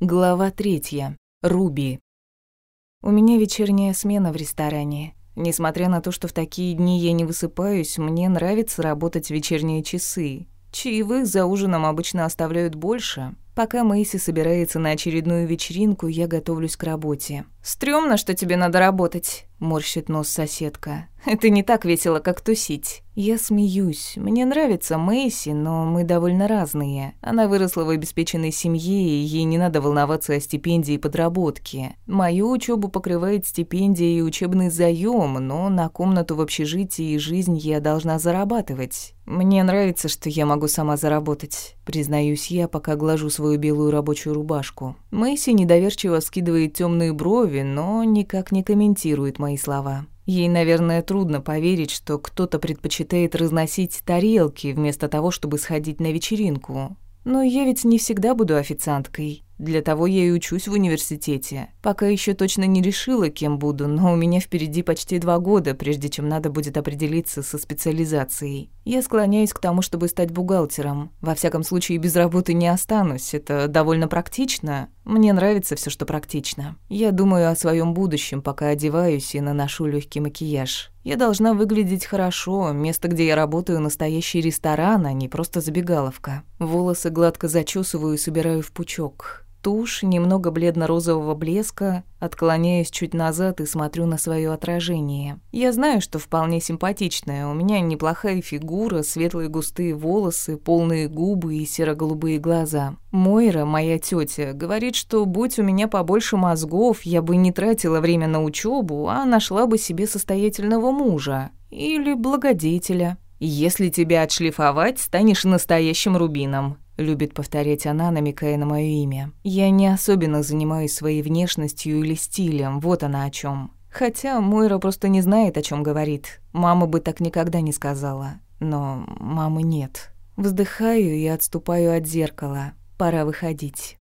Глава третья. Руби. У меня вечерняя смена в ресторане. Несмотря на то, что в такие дни я не высыпаюсь, мне нравится работать в вечерние часы. Чаевых за ужином обычно оставляют больше. Пока Мэйси собирается на очередную вечеринку, я готовлюсь к работе. «Стрёмно, что тебе надо работать», — морщит нос соседка. «Это не так весело, как тусить». Я смеюсь. Мне нравится Мэйси, но мы довольно разные. Она выросла в обеспеченной семье, и ей не надо волноваться о стипендии и подработке. Мою учебу покрывает стипендия и учебный заем, но на комнату в общежитии и жизнь я должна зарабатывать. Мне нравится, что я могу сама заработать, признаюсь я, пока глажу свою белую рабочую рубашку. Мэйси недоверчиво скидывает темные брови, но никак не комментирует мои слова. Ей, наверное, трудно поверить, что кто-то предпочитает разносить тарелки вместо того, чтобы сходить на вечеринку. Но я ведь не всегда буду официанткой. Для того я и учусь в университете. Пока еще точно не решила, кем буду, но у меня впереди почти два года, прежде чем надо будет определиться со специализацией. Я склоняюсь к тому, чтобы стать бухгалтером. Во всяком случае, без работы не останусь. Это довольно практично. Мне нравится все, что практично. Я думаю о своем будущем, пока одеваюсь и наношу легкий макияж. Я должна выглядеть хорошо. Место, где я работаю, настоящий ресторан, а не просто забегаловка. Волосы гладко зачесываю и собираю в пучок тушь, немного бледно-розового блеска, отклоняюсь чуть назад и смотрю на свое отражение. Я знаю, что вполне симпатичная, у меня неплохая фигура, светлые густые волосы, полные губы и серо-голубые глаза. Мойра, моя тетя, говорит, что будь у меня побольше мозгов, я бы не тратила время на учебу, а нашла бы себе состоятельного мужа или благодетеля. Если тебя отшлифовать, станешь настоящим рубином. Любит повторять она, намекая на мое имя. Я не особенно занимаюсь своей внешностью или стилем, вот она о чем. Хотя Мойра просто не знает, о чем говорит. Мама бы так никогда не сказала. Но мамы нет. Вздыхаю и отступаю от зеркала. Пора выходить.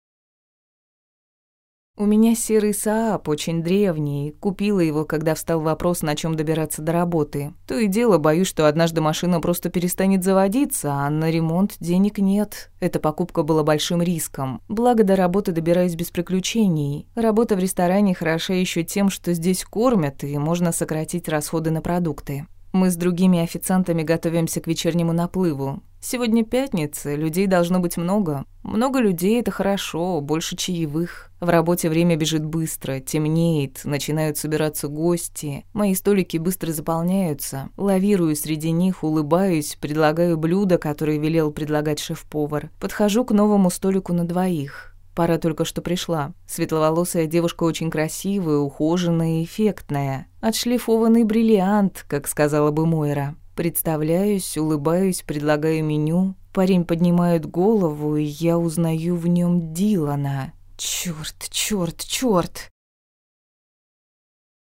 У меня серый Саап, очень древний. Купила его, когда встал вопрос, на чем добираться до работы. То и дело, боюсь, что однажды машина просто перестанет заводиться, а на ремонт денег нет. Эта покупка была большим риском. Благо, до работы добираюсь без приключений. Работа в ресторане хороша еще тем, что здесь кормят, и можно сократить расходы на продукты. Мы с другими официантами готовимся к вечернему наплыву. Сегодня пятница, людей должно быть много. Много людей — это хорошо, больше чаевых. В работе время бежит быстро, темнеет, начинают собираться гости. Мои столики быстро заполняются. Лавирую среди них, улыбаюсь, предлагаю блюда, которые велел предлагать шеф-повар. Подхожу к новому столику на двоих. Пара только что пришла. Светловолосая девушка очень красивая, ухоженная и эффектная. Отшлифованный бриллиант, как сказала бы Мойра. Представляюсь, улыбаюсь, предлагаю меню. Парень поднимает голову, и я узнаю в нем Дилана. Чёрт, чёрт, чёрт.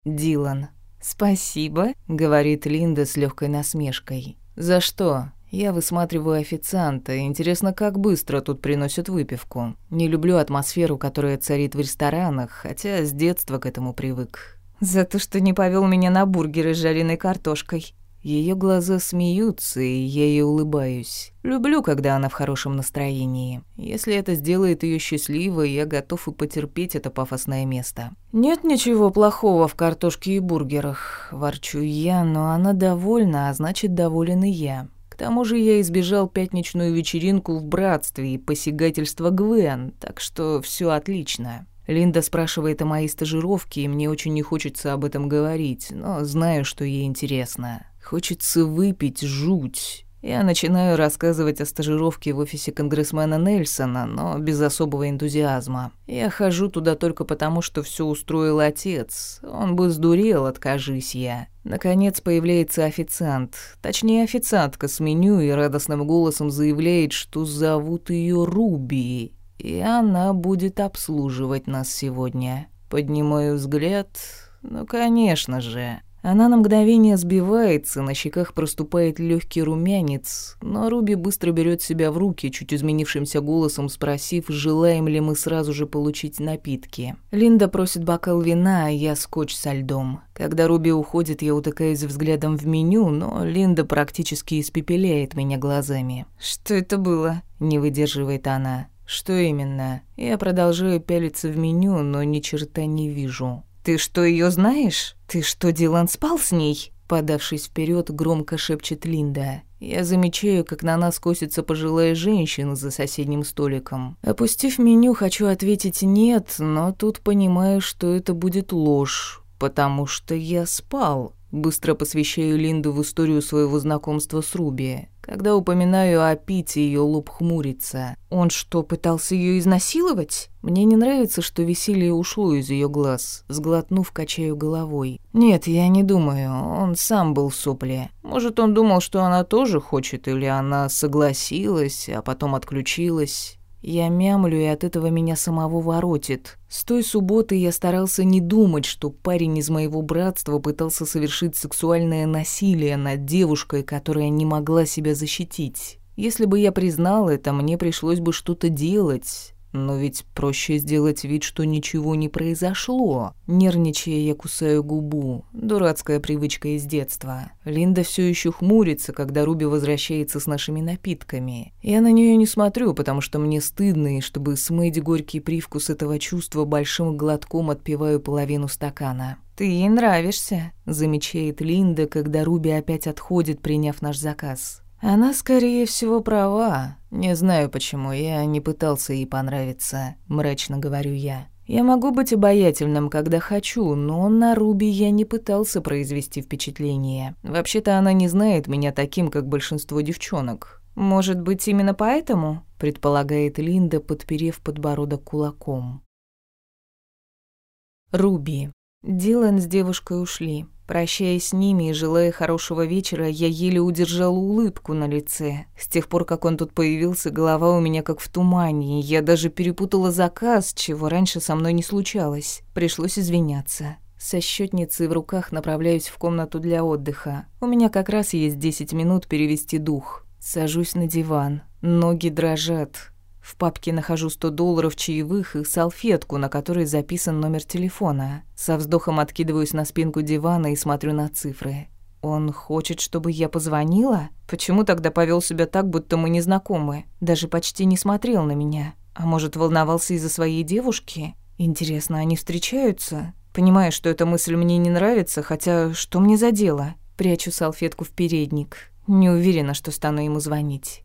Дилан. «Спасибо», — говорит Линда с легкой насмешкой. «За что?» Я высматриваю официанта. Интересно, как быстро тут приносят выпивку. Не люблю атмосферу, которая царит в ресторанах, хотя с детства к этому привык. За то, что не повел меня на бургеры с жареной картошкой. Ее глаза смеются, и я ей улыбаюсь. Люблю, когда она в хорошем настроении. Если это сделает ее счастливой, я готов и потерпеть это пафосное место. Нет ничего плохого в картошке и бургерах, ворчу я, но она довольна, а значит, доволен и я. К тому же я избежал пятничную вечеринку в братстве и посягательство Гвен, так что все отлично. Линда спрашивает о моей стажировке, и мне очень не хочется об этом говорить, но знаю, что ей интересно. Хочется выпить жуть. Я начинаю рассказывать о стажировке в офисе конгрессмена Нельсона, но без особого энтузиазма. Я хожу туда только потому, что все устроил отец. Он бы сдурел, откажись я. Наконец появляется официант, точнее официантка с меню и радостным голосом заявляет, что зовут ее Руби, и она будет обслуживать нас сегодня. Поднимаю взгляд, ну, конечно же. Она на мгновение сбивается, на щеках проступает легкий румянец, но Руби быстро берет себя в руки, чуть изменившимся голосом спросив, желаем ли мы сразу же получить напитки. Линда просит бокал вина, а я скотч со льдом. Когда Руби уходит, я утыкаюсь взглядом в меню, но Линда практически испепеляет меня глазами. «Что это было?» – не выдерживает она. Что именно? Я продолжаю пялиться в меню, но ни черта не вижу. Ты что, ее знаешь? Ты что, Дилан спал с ней? Подавшись вперед, громко шепчет Линда. Я замечаю, как на нас косится пожилая женщина за соседним столиком. Опустив меню, хочу ответить «нет», но тут понимаю, что это будет ложь, потому что я спал. Быстро посвящаю Линду в историю своего знакомства с Руби. Когда упоминаю о Пите, ее лоб хмурится. Он что, пытался ее изнасиловать? Мне не нравится, что веселье ушло из ее глаз. Сглотнув, качаю головой. Нет, я не думаю. Он сам был в сопле. Может, он думал, что она тоже хочет, или она согласилась, а потом отключилась. Я мямлю, и от этого меня самого воротит. С той субботы я старался не думать, что парень из моего братства пытался совершить сексуальное насилие над девушкой, которая не могла себя защитить. Если бы я признал это, мне пришлось бы что-то делать. Но ведь проще сделать вид, что ничего не произошло. Нервничая, я кусаю губу. Дурацкая привычка из детства. Линда все еще хмурится, когда Руби возвращается с нашими напитками. Я на нее не смотрю, потому что мне стыдно, и чтобы смыть горький привкус этого чувства, большим глотком отпиваю половину стакана. «Ты ей нравишься», — замечает Линда, когда Руби опять отходит, приняв наш заказ. Она, скорее всего, права. Не знаю почему, я не пытался ей понравиться, мрачно говорю я. Я могу быть обаятельным, когда хочу, но на Руби я не пытался произвести впечатление. Вообще-то она не знает меня таким, как большинство девчонок. Может быть, именно поэтому, предполагает Линда, подперев подбородок кулаком. Руби. Дилан с девушкой ушли. Прощаясь с ними и желая хорошего вечера, я еле удержала улыбку на лице. С тех пор, как он тут появился, голова у меня как в тумане, я даже перепутала заказ, чего раньше со мной не случалось. Пришлось извиняться. Со счетницей в руках направляюсь в комнату для отдыха. У меня как раз есть 10 минут перевести дух. Сажусь на диван. Ноги дрожат. В папке нахожу 100 долларов чаевых и салфетку, на которой записан номер телефона. Со вздохом откидываюсь на спинку дивана и смотрю на цифры. Он хочет, чтобы я позвонила? Почему тогда повел себя так, будто мы не знакомы? Даже почти не смотрел на меня. А может, волновался из-за своей девушки? Интересно, они встречаются? Понимаю, что эта мысль мне не нравится, хотя что мне за дело? Прячу салфетку в передник. Не уверена, что стану ему звонить.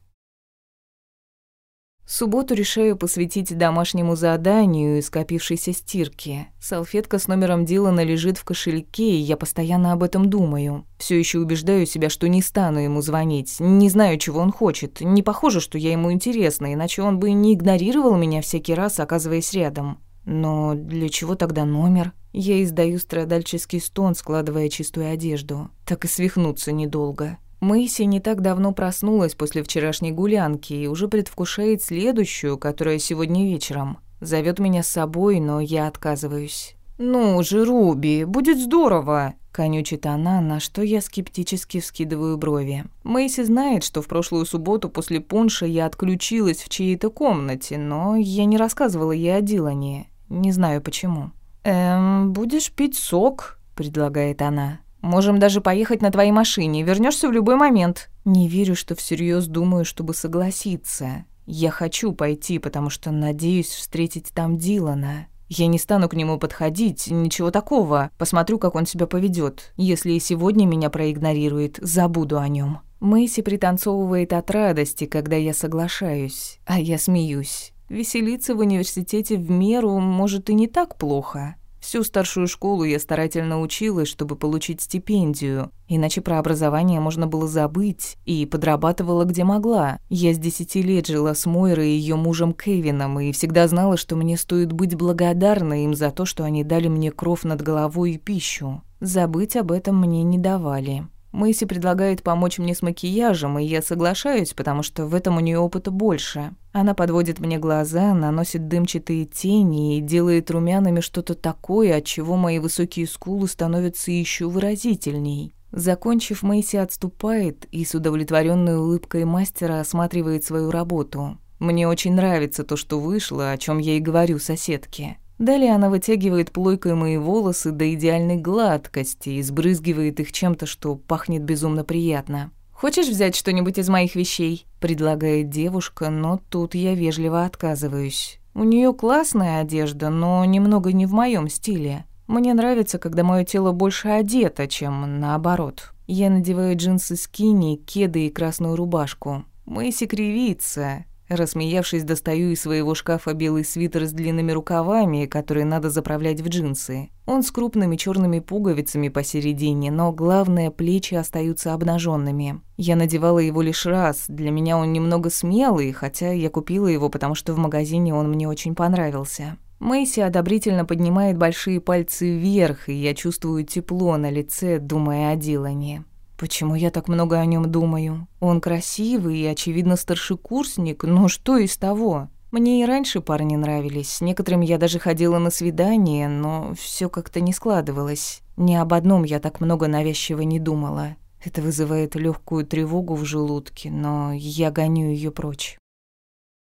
Субботу решаю посвятить домашнему заданию и скопившейся стирке. Салфетка с номером Дилана лежит в кошельке, и я постоянно об этом думаю. Все еще убеждаю себя, что не стану ему звонить. Не знаю, чего он хочет. Не похоже, что я ему интересна, иначе он бы не игнорировал меня всякий раз, оказываясь рядом. Но для чего тогда номер? Я издаю страдальческий стон, складывая чистую одежду. Так и свихнуться недолго. Мэйси не так давно проснулась после вчерашней гулянки и уже предвкушает следующую, которая сегодня вечером. Зовет меня с собой, но я отказываюсь. «Ну же, Руби, будет здорово!» – конючит она, на что я скептически вскидываю брови. Мэйси знает, что в прошлую субботу после пунша я отключилась в чьей-то комнате, но я не рассказывала ей о Дилане. Не знаю почему. «Эм, будешь пить сок?» – предлагает она. Можем даже поехать на твоей машине. Вернешься в любой момент. Не верю, что всерьез думаю, чтобы согласиться. Я хочу пойти, потому что надеюсь встретить там Дилана. Я не стану к нему подходить, ничего такого. Посмотрю, как он себя поведет. Если и сегодня меня проигнорирует, забуду о нем. Мэйси пританцовывает от радости, когда я соглашаюсь, а я смеюсь. Веселиться в университете в меру может и не так плохо. Всю старшую школу я старательно училась, чтобы получить стипендию, иначе про образование можно было забыть, и подрабатывала где могла. Я с десяти лет жила с Мойрой и ее мужем Кевином, и всегда знала, что мне стоит быть благодарной им за то, что они дали мне кров над головой и пищу. Забыть об этом мне не давали. Мэйси предлагает помочь мне с макияжем, и я соглашаюсь, потому что в этом у нее опыта больше. Она подводит мне глаза, наносит дымчатые тени и делает румянами что-то такое, от чего мои высокие скулы становятся еще выразительней. Закончив, Мэйси отступает и с удовлетворенной улыбкой мастера осматривает свою работу. Мне очень нравится то, что вышло, о чем я и говорю соседке. Далее она вытягивает плойкой мои волосы до идеальной гладкости и сбрызгивает их чем-то, что пахнет безумно приятно. «Хочешь взять что-нибудь из моих вещей?» – предлагает девушка, но тут я вежливо отказываюсь. У нее классная одежда, но немного не в моем стиле. Мне нравится, когда мое тело больше одето, чем наоборот. Я надеваю джинсы скини, кеды и красную рубашку. Мэйси кривится. Рассмеявшись, достаю из своего шкафа белый свитер с длинными рукавами, который надо заправлять в джинсы. Он с крупными черными пуговицами посередине, но главное, плечи остаются обнаженными. Я надевала его лишь раз. Для меня он немного смелый, хотя я купила его, потому что в магазине он мне очень понравился. Мэйси одобрительно поднимает большие пальцы вверх, и я чувствую тепло на лице, думая о Дилане. Почему я так много о нем думаю? Он красивый и, очевидно, старшекурсник, но что из того? Мне и раньше парни нравились, с некоторыми я даже ходила на свидание, но все как-то не складывалось. Ни об одном я так много навязчиво не думала. Это вызывает легкую тревогу в желудке, но я гоню ее прочь.